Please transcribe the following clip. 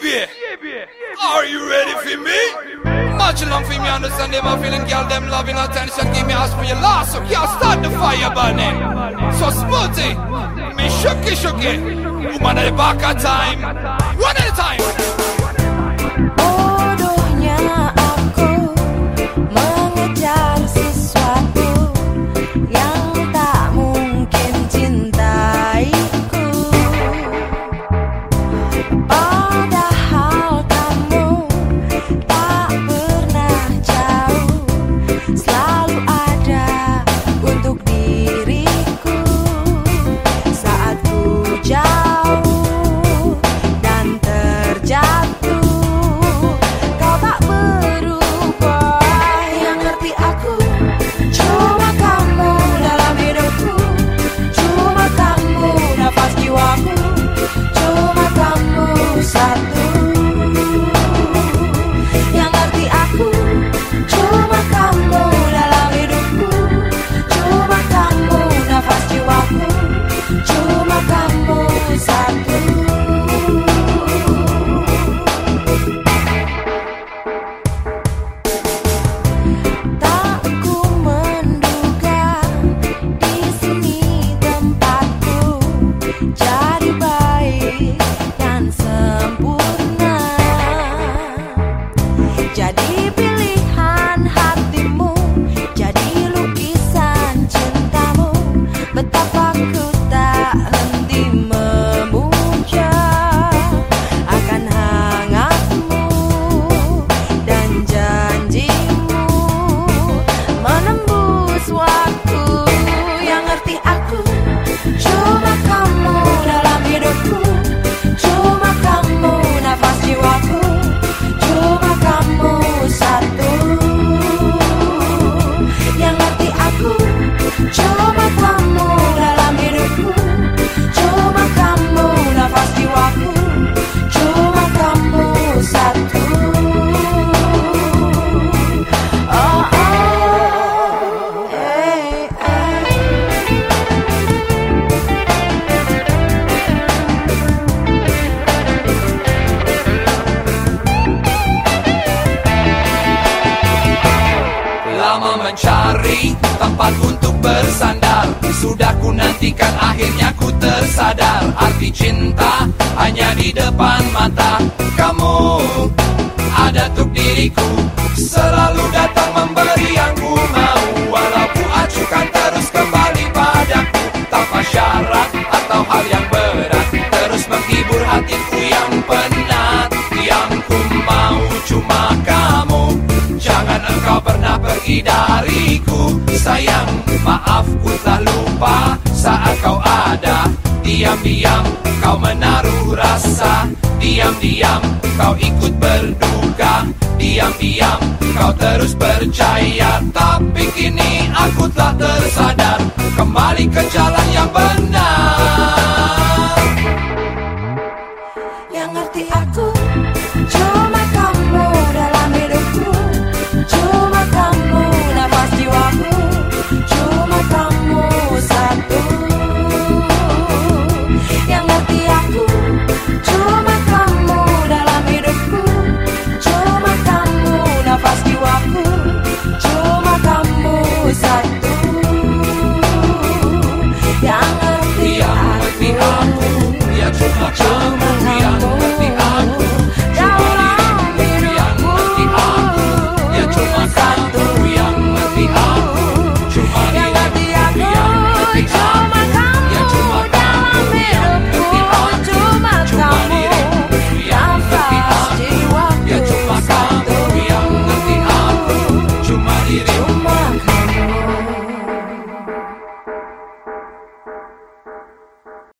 baby. Are you ready for me? Much long for me, understand them, I feeling girl, them loving attention. Give me ask for your last, so can't start the fire burning. So smoothie, me shooky shooky. Woman at the back of time. One at a time. outside. Sudah ku nantikan akhirnya ku tersadar. Arti cinta hanya di depan mata Kamu. Ada untuk diriku Selalu datang memberi yang ku mau pergi dariku. Sayang, maaf ku telah lupa. Saat kau ada Diam-diam kau menaruh rasa. Diam-diam kau ikut berduka. Diam-diam kau terus percaya Tapi kini aku telah tersadar. Kembali ke jalan yang benar